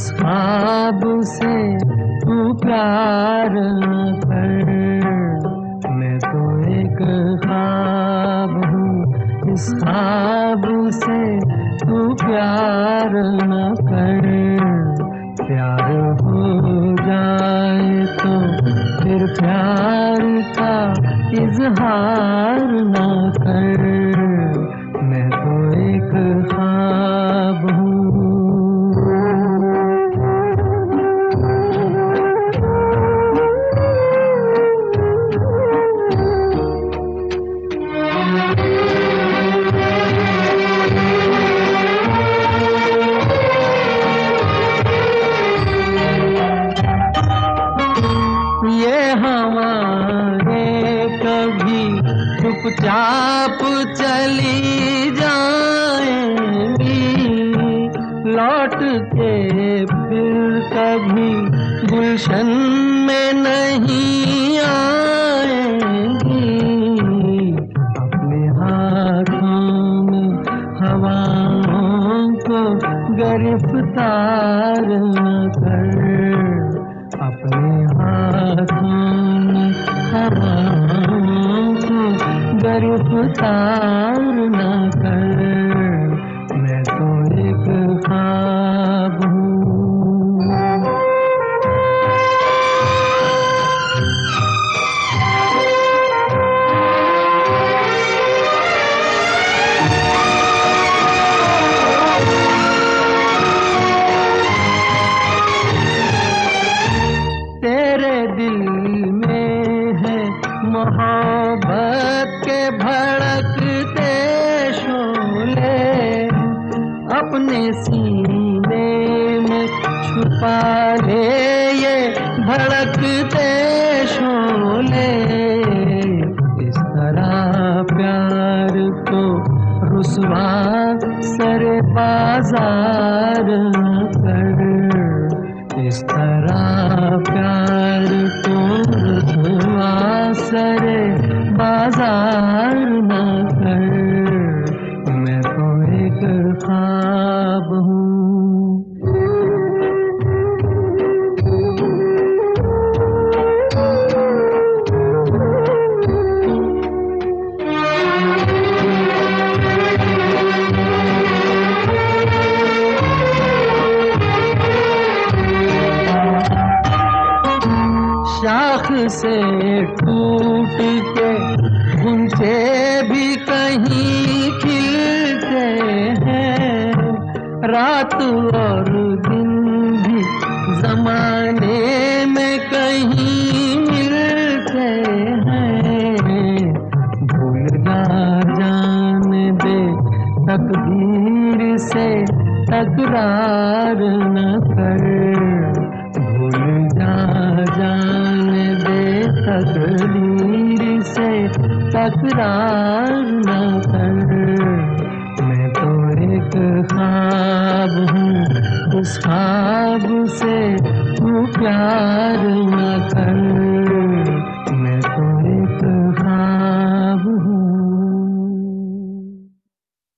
इस खाब से तू प्यार न कर। मैं तो एक खाब हूँ, इस ख्वाब से तू प्यार न कर। प्यार हो जाए तो फिर प्यार का इजहार न कर। हमारे कभी चुपचाप चली जाएँगी। लौट के फिर कभी गुलशन में नहीं आएँगी। अपने हाथों में हवाओं को गिरफ़्तार कर। अपने हाथों में हवाओं को सीने में छुपा ले ये भड़कते शोले इस तरह प्यार को रुसवा सर बाज़ार कर। इस तरह प्यार से टूट के गुंचे भी कहीं खिलते हैं। रात और दिन भी जमाने में कहीं मिलते हैं। भूल जा जान दे, तकदीर से तकरार न कर। तकरार न कर। मैं तो एक ख्वाब हूँ, उस ख्वाब से तू प्यार न कर।